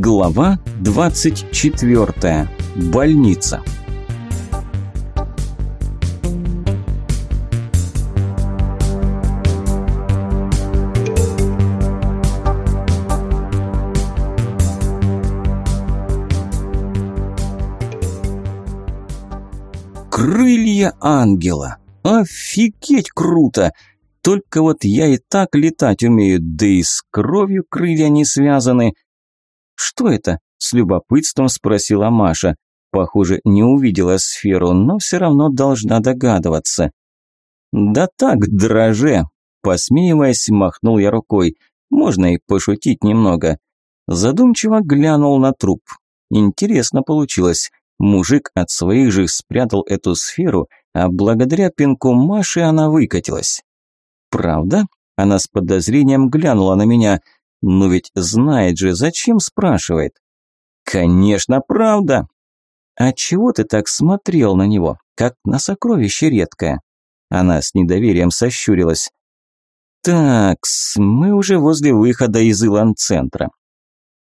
Глава 24. Больница. Крылья ангела. Офигеть круто! Только вот я и так летать умею, да и с кровью крылья не связаны. Что это? С любопытством спросила Маша. Похоже, не увидела сферу, но все равно должна догадываться. Да так, дроже. Посмеиваясь, махнул я рукой. Можно и пошутить немного. Задумчиво глянул на труп. Интересно получилось. Мужик от своих же спрятал эту сферу, а благодаря пинку Маши она выкатилась. «Правда?» Она с подозрением глянула на меня. «Ну ведь знает же, зачем спрашивает?» «Конечно, правда!» «А чего ты так смотрел на него, как на сокровище редкое?» Она с недоверием сощурилась. Так, мы уже возле выхода из Илан-центра.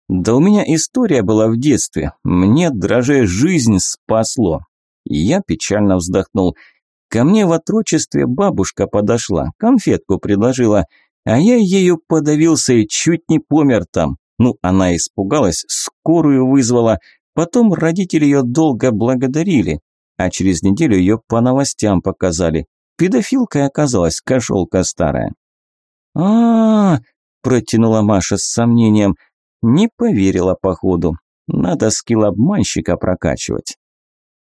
Да у меня история была в детстве. Мне дроже жизнь спасло. Я печально вздохнул. Ко мне в отрочестве бабушка подошла, конфетку предложила, а я ею подавился и чуть не помер там. Ну, она испугалась, скорую вызвала, потом родители ее долго благодарили, а через неделю ее по новостям показали. Педофилкой оказалась кошелка старая. а, -а, -а протянула Маша с сомнением. Не поверила, походу. Надо скилл обманщика прокачивать.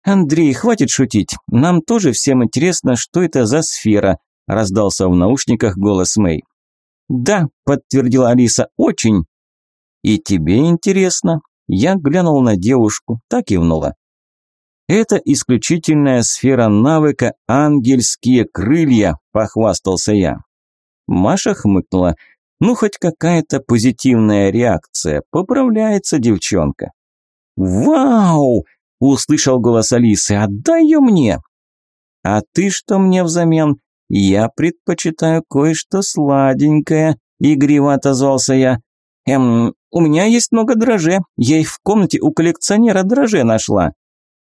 «Андрей, хватит шутить. Нам тоже всем интересно, что это за сфера», – раздался в наушниках голос Мэй. «Да», – подтвердила Алиса, – «очень». «И тебе интересно?» Я глянул на девушку, так и внула. «Это исключительная сфера навыка «Ангельские крылья», – похвастался я. Маша хмыкнула. «Ну, хоть какая-то позитивная реакция. Поправляется девчонка». «Вау!» Услышал голос Алисы. «Отдай ее мне!» «А ты что мне взамен?» «Я предпочитаю кое-что сладенькое», – игриво отозвался я. «Эм, у меня есть много дроже. Я их в комнате у коллекционера дроже нашла».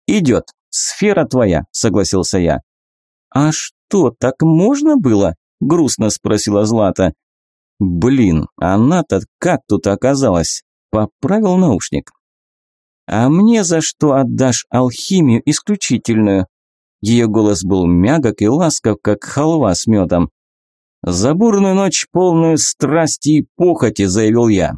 «Идет. Сфера твоя», – согласился я. «А что, так можно было?» – грустно спросила Злата. «Блин, она-то как тут оказалась?» – поправил наушник. «А мне за что отдашь алхимию исключительную?» Ее голос был мягок и ласков, как халва с медом. «За бурную ночь, полную страсти и похоти», – заявил я.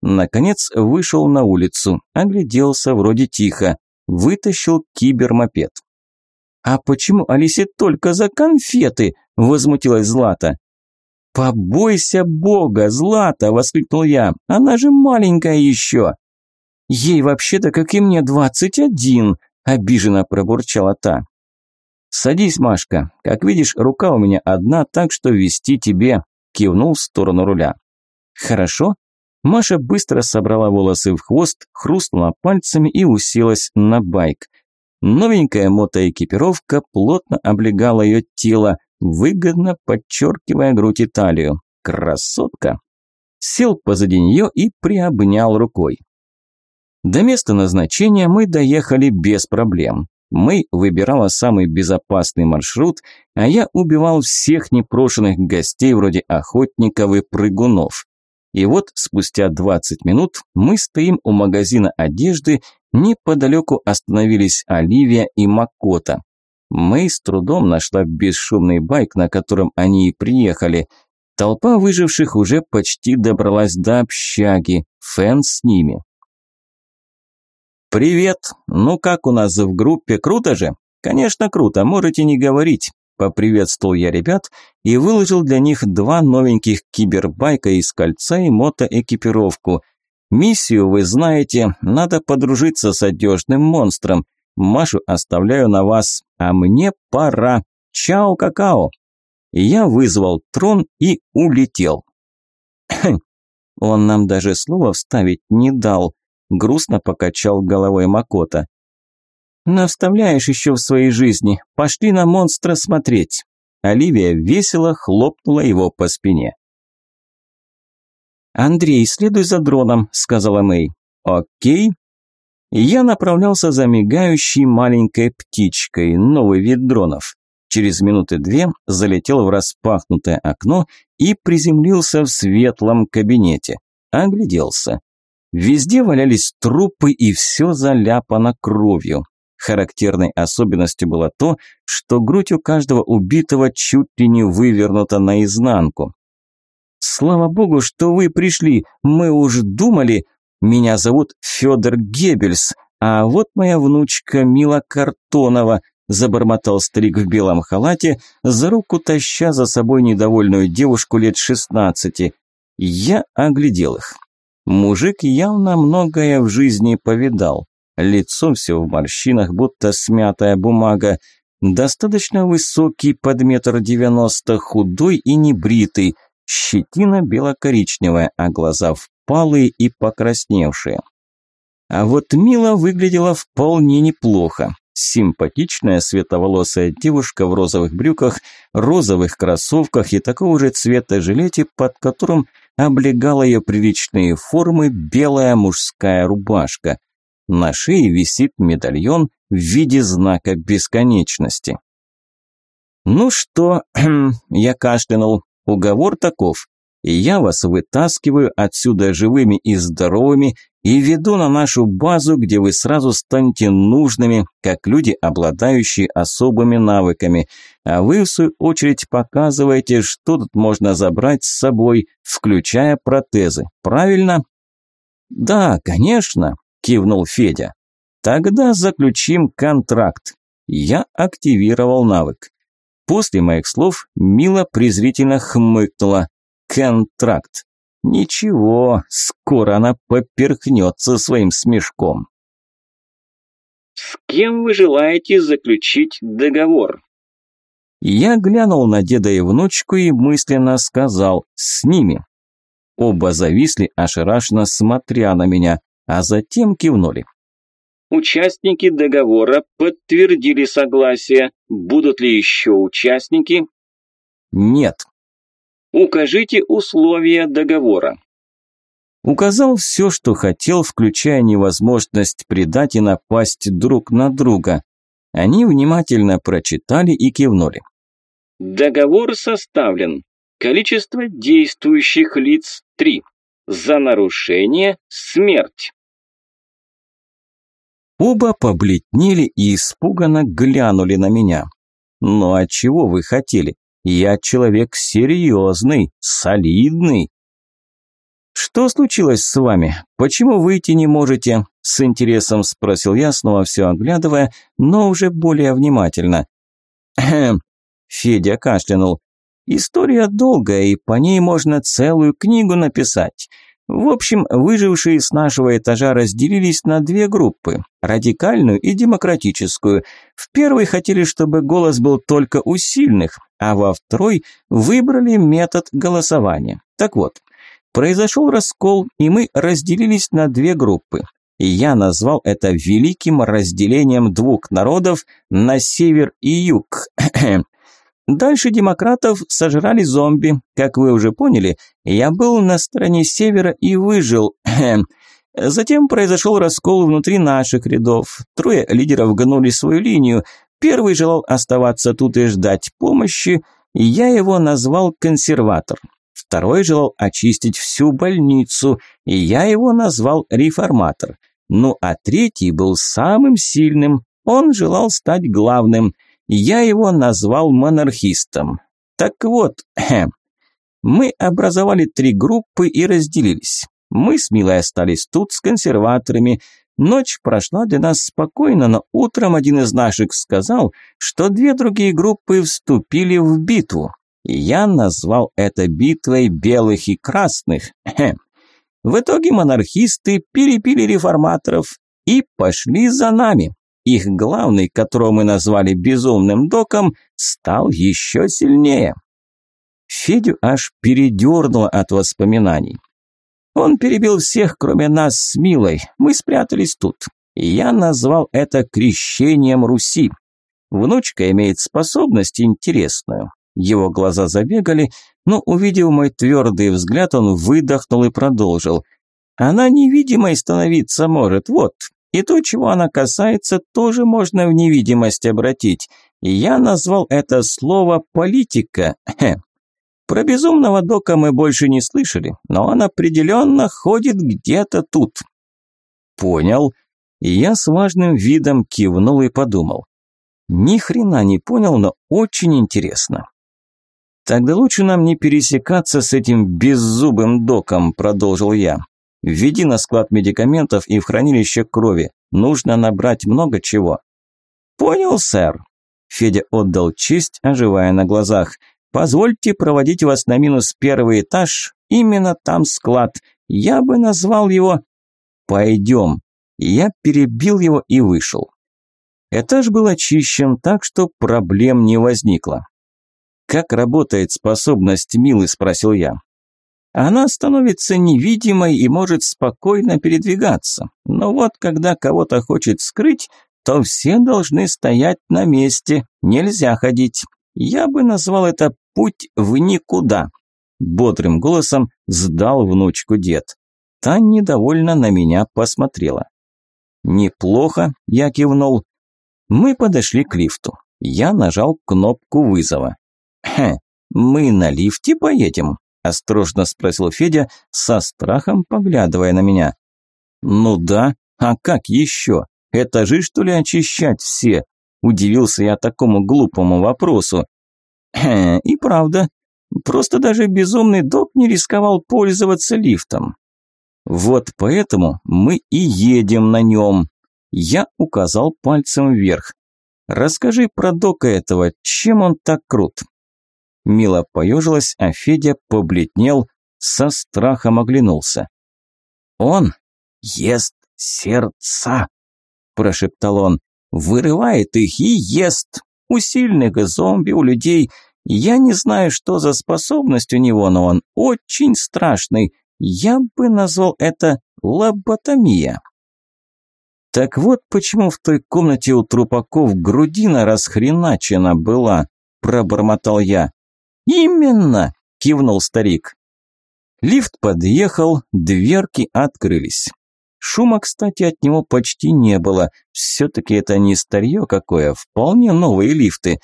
Наконец вышел на улицу, огляделся вроде тихо, вытащил кибермопед. «А почему Алисе только за конфеты?» – возмутилась Злата. «Побойся Бога, Злата!» – воскликнул я. «Она же маленькая еще!» Ей вообще-то, как и мне, двадцать один», – обиженно пробурчала та. «Садись, Машка. Как видишь, рука у меня одна, так что вести тебе», – кивнул в сторону руля. «Хорошо». Маша быстро собрала волосы в хвост, хрустнула пальцами и уселась на байк. Новенькая мотоэкипировка плотно облегала ее тело, выгодно подчеркивая грудь и талию. Красотка! Сел позади нее и приобнял рукой. До места назначения мы доехали без проблем. Мы выбирала самый безопасный маршрут, а я убивал всех непрошенных гостей вроде охотников и прыгунов. И вот спустя 20 минут мы стоим у магазина одежды, неподалеку остановились Оливия и Макота. Мы с трудом нашла бесшумный байк, на котором они и приехали. Толпа выживших уже почти добралась до общаги, Фэн с ними. «Привет! Ну как у нас в группе? Круто же?» «Конечно круто, можете не говорить». Поприветствовал я ребят и выложил для них два новеньких кибербайка из кольца и мотоэкипировку. Миссию вы знаете, надо подружиться с одежным монстром. Машу оставляю на вас, а мне пора. Чао, какао. Я вызвал трон и улетел. Он нам даже слова вставить не дал. Грустно покачал головой Макота. «Навставляешь еще в своей жизни. Пошли на монстра смотреть». Оливия весело хлопнула его по спине. «Андрей, следуй за дроном», – сказала Мэй. Окей. Я направлялся за мигающей маленькой птичкой, новый вид дронов. Через минуты две залетел в распахнутое окно и приземлился в светлом кабинете. Огляделся. Везде валялись трупы и все заляпано кровью. Характерной особенностью было то, что грудь у каждого убитого чуть ли не вывернута наизнанку. «Слава богу, что вы пришли, мы уж думали. Меня зовут Федор Геббельс, а вот моя внучка Мила Картонова», забормотал старик в белом халате, за руку таща за собой недовольную девушку лет шестнадцати. Я оглядел их. Мужик явно многое в жизни повидал. Лицо все в морщинах, будто смятая бумага. Достаточно высокий, под метр девяносто, худой и небритый. Щетина бело-коричневая, а глаза впалые и покрасневшие. А вот Мила выглядела вполне неплохо. Симпатичная светловолосая девушка в розовых брюках, розовых кроссовках и такого же цвета жилете, под которым облегала ее приличные формы белая мужская рубашка. На шее висит медальон в виде знака бесконечности. «Ну что?» – я кашлянул. «Уговор таков. Я вас вытаскиваю отсюда живыми и здоровыми и веду на нашу базу, где вы сразу станете нужными, как люди, обладающие особыми навыками. А вы, в свою очередь, показываете, что тут можно забрать с собой, включая протезы. Правильно?» «Да, конечно», кивнул Федя. Тогда заключим контракт. Я активировал навык. После моих слов Мила презрительно хмыкнула. Контракт. Ничего, скоро она поперхнется своим смешком. С кем вы желаете заключить договор? Я глянул на деда и внучку и мысленно сказал «с ними». Оба зависли, ошарашенно смотря на меня а затем кивнули. Участники договора подтвердили согласие. Будут ли еще участники? Нет. Укажите условия договора. Указал все, что хотел, включая невозможность предать и напасть друг на друга. Они внимательно прочитали и кивнули. Договор составлен. Количество действующих лиц – три. За нарушение – смерть. Оба побледнели и испуганно глянули на меня. «Ну а чего вы хотели? Я человек серьезный, солидный». «Что случилось с вами? Почему выйти не можете?» С интересом спросил я, снова все оглядывая, но уже более внимательно. «Хм...» Федя кашлянул. «История долгая, и по ней можно целую книгу написать. В общем, выжившие с нашего этажа разделились на две группы – радикальную и демократическую. В первой хотели, чтобы голос был только у сильных, а во второй выбрали метод голосования. Так вот, произошел раскол, и мы разделились на две группы. Я назвал это великим разделением двух народов на север и юг. Дальше демократов сожрали зомби. Как вы уже поняли, я был на стороне севера и выжил. Затем произошел раскол внутри наших рядов. Трое лидеров гнули свою линию. Первый желал оставаться тут и ждать помощи. Я его назвал консерватор. Второй желал очистить всю больницу. И я его назвал реформатор. Ну а третий был самым сильным. Он желал стать главным – я его назвал монархистом. Так вот, мы образовали три группы и разделились. Мы с Милой остались тут с консерваторами. Ночь прошла для нас спокойно, но утром один из наших сказал, что две другие группы вступили в битву. я назвал это битвой белых и красных. В итоге монархисты перепили реформаторов и пошли за нами. Их главный, которого мы назвали безумным доком, стал еще сильнее. Федю аж передернуло от воспоминаний. Он перебил всех, кроме нас с Милой. Мы спрятались тут. Я назвал это крещением Руси. Внучка имеет способность интересную. Его глаза забегали, но, увидев мой твердый взгляд, он выдохнул и продолжил. Она невидимой становиться может, вот. И то, чего она касается, тоже можно в невидимость обратить. Я назвал это слово «политика». Про безумного дока мы больше не слышали, но он определенно ходит где-то тут. Понял. Я с важным видом кивнул и подумал. Ни хрена не понял, но очень интересно. Тогда лучше нам не пересекаться с этим беззубым доком, продолжил я. Введи на склад медикаментов и в хранилище крови. Нужно набрать много чего. Понял, сэр. Федя отдал честь, оживая на глазах. Позвольте проводить вас на минус первый этаж. Именно там склад. Я бы назвал его... Пойдем. Я перебил его и вышел. Этаж был очищен, так что проблем не возникло. «Как работает способность Милы?» – спросил я. Она становится невидимой и может спокойно передвигаться. Но вот когда кого-то хочет скрыть, то все должны стоять на месте, нельзя ходить. Я бы назвал это «путь в никуда». Бодрым голосом сдал внучку дед. Та недовольно на меня посмотрела. «Неплохо», – я кивнул. Мы подошли к лифту. Я нажал кнопку вызова. «Хе, мы на лифте поедем?» – осторожно спросил Федя, со страхом поглядывая на меня. «Ну да, а как еще? Этажи, что ли, очищать все?» – удивился я такому глупому вопросу. «Хе, и правда, просто даже безумный док не рисковал пользоваться лифтом. Вот поэтому мы и едем на нем. Я указал пальцем вверх. Расскажи про дока этого, чем он так крут? Мила поежилась, а Федя побледнел, со страхом оглянулся. Он ест сердца, прошептал он, вырывает их и ест. У сильных зомби, у людей. Я не знаю, что за способность у него, но он очень страшный. Я бы назвал это лоботомия. Так вот почему в той комнате у трупаков грудина расхреначена была, пробормотал я. Именно, кивнул старик. Лифт подъехал, дверки открылись. Шума, кстати, от него почти не было. Все-таки это не старье какое, вполне новые лифты.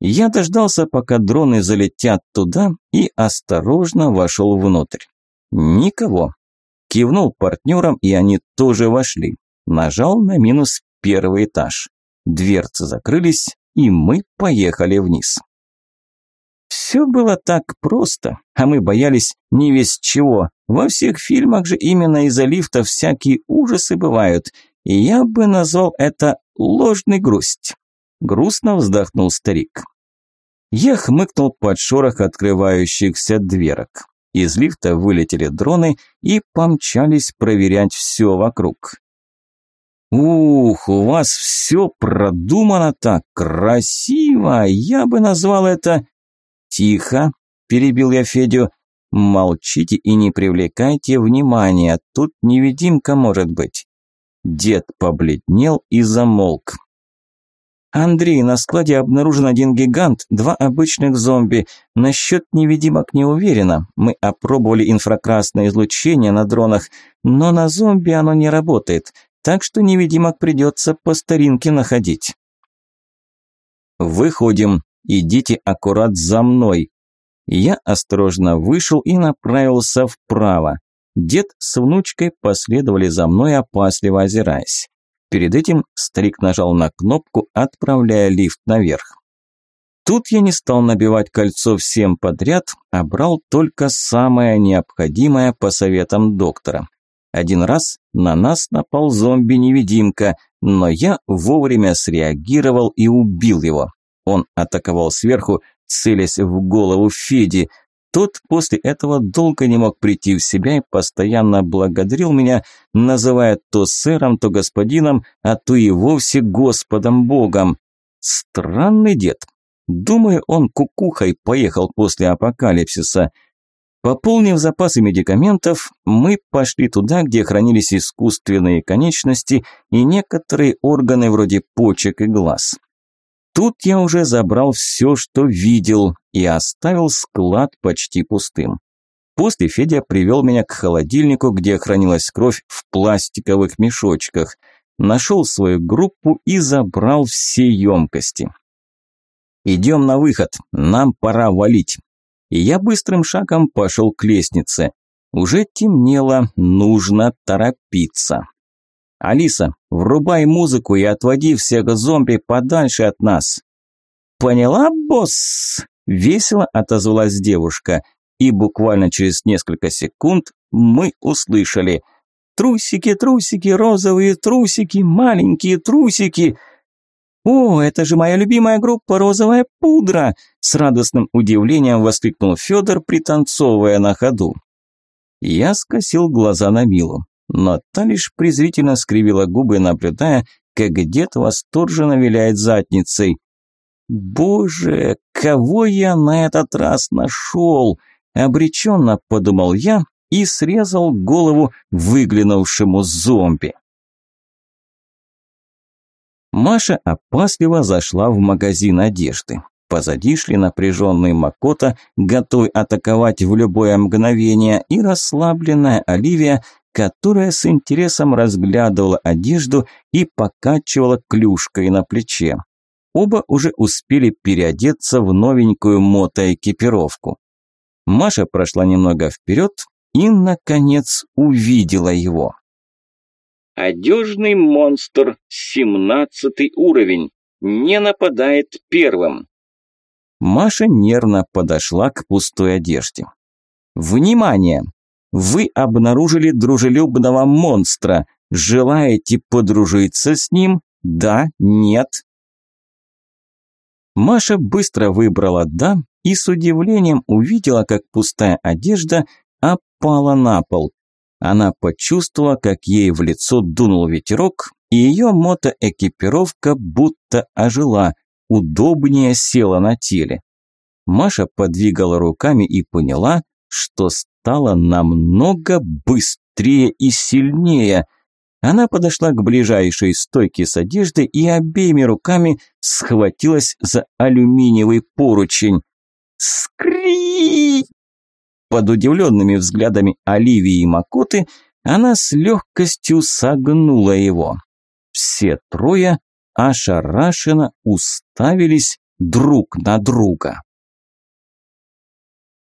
Я дождался, пока дроны залетят туда, и осторожно вошел внутрь. Никого. Кивнул партнерам, и они тоже вошли. Нажал на минус первый этаж. Дверцы закрылись, и мы поехали вниз. Все было так просто, а мы боялись не весь чего. Во всех фильмах же именно из-за лифта всякие ужасы бывают, и я бы назвал это ложный грусть. Грустно вздохнул старик. Я хмыкнул под шорох открывающихся дверок. Из лифта вылетели дроны и помчались проверять все вокруг. «Ух, у вас все продумано так красиво! Я бы назвал это...» «Тихо!» – перебил я Федю. «Молчите и не привлекайте внимания, тут невидимка может быть». Дед побледнел и замолк. «Андрей, на складе обнаружен один гигант, два обычных зомби. Насчет невидимок не уверена. Мы опробовали инфракрасное излучение на дронах, но на зомби оно не работает, так что невидимок придется по старинке находить». «Выходим. Идите аккурат за мной». Я осторожно вышел и направился вправо. Дед с внучкой последовали за мной, опасливо озираясь. Перед этим старик нажал на кнопку, отправляя лифт наверх. Тут я не стал набивать кольцо всем подряд, а брал только самое необходимое по советам доктора. Один раз на нас напал зомби-невидимка, но я вовремя среагировал и убил его. Он атаковал сверху, целясь в голову Феди, тот после этого долго не мог прийти в себя и постоянно благодарил меня, называя то сэром, то господином, а то и вовсе Господом Богом. Странный дед. Думаю, он кукухой поехал после апокалипсиса. Пополнив запасы медикаментов, мы пошли туда, где хранились искусственные конечности и некоторые органы вроде почек и глаз. Тут я уже забрал все, что видел, и оставил склад почти пустым. После Федя привел меня к холодильнику, где хранилась кровь в пластиковых мешочках. Нашел свою группу и забрал все емкости. «Идем на выход, нам пора валить». И я быстрым шагом пошел к лестнице. Уже темнело, нужно торопиться. «Алиса, врубай музыку и отводи всех зомби подальше от нас». «Поняла, босс?» – весело отозвалась девушка – и буквально через несколько секунд мы услышали «Трусики, трусики, розовые трусики, маленькие трусики!» «О, это же моя любимая группа «Розовая пудра!» С радостным удивлением воскликнул Федор, пританцовывая на ходу. Я скосил глаза на Милу, но та лишь презрительно скривила губы, наблюдая, как дед восторженно виляет задницей. «Боже, кого я на этот раз нашел?» Обреченно подумал я и срезал голову выглянувшему зомби. Маша опасливо зашла в магазин одежды. Позади шли напряженный Макота, готовый атаковать в любое мгновение, и расслабленная Оливия, которая с интересом разглядывала одежду и покачивала клюшкой на плече. Оба уже успели переодеться в новенькую мотоэкипировку. Маша прошла немного вперед и, наконец, увидела его. Одежный монстр, семнадцатый уровень, не нападает первым. Маша нервно подошла к пустой одежде. Внимание! Вы обнаружили дружелюбного монстра. Желаете подружиться с ним? Да? Нет? Маша быстро выбрала «да» и с удивлением увидела, как пустая одежда опала на пол. Она почувствовала, как ей в лицо дунул ветерок, и ее мотоэкипировка будто ожила, удобнее села на теле. Маша подвигала руками и поняла, что стала намного быстрее и сильнее. Она подошла к ближайшей стойке с одеждой и обеими руками схватилась за алюминиевый поручень. Скри! Под удивленными взглядами Оливии и Макоты она с легкостью согнула его. Все трое ошарашенно уставились друг на друга.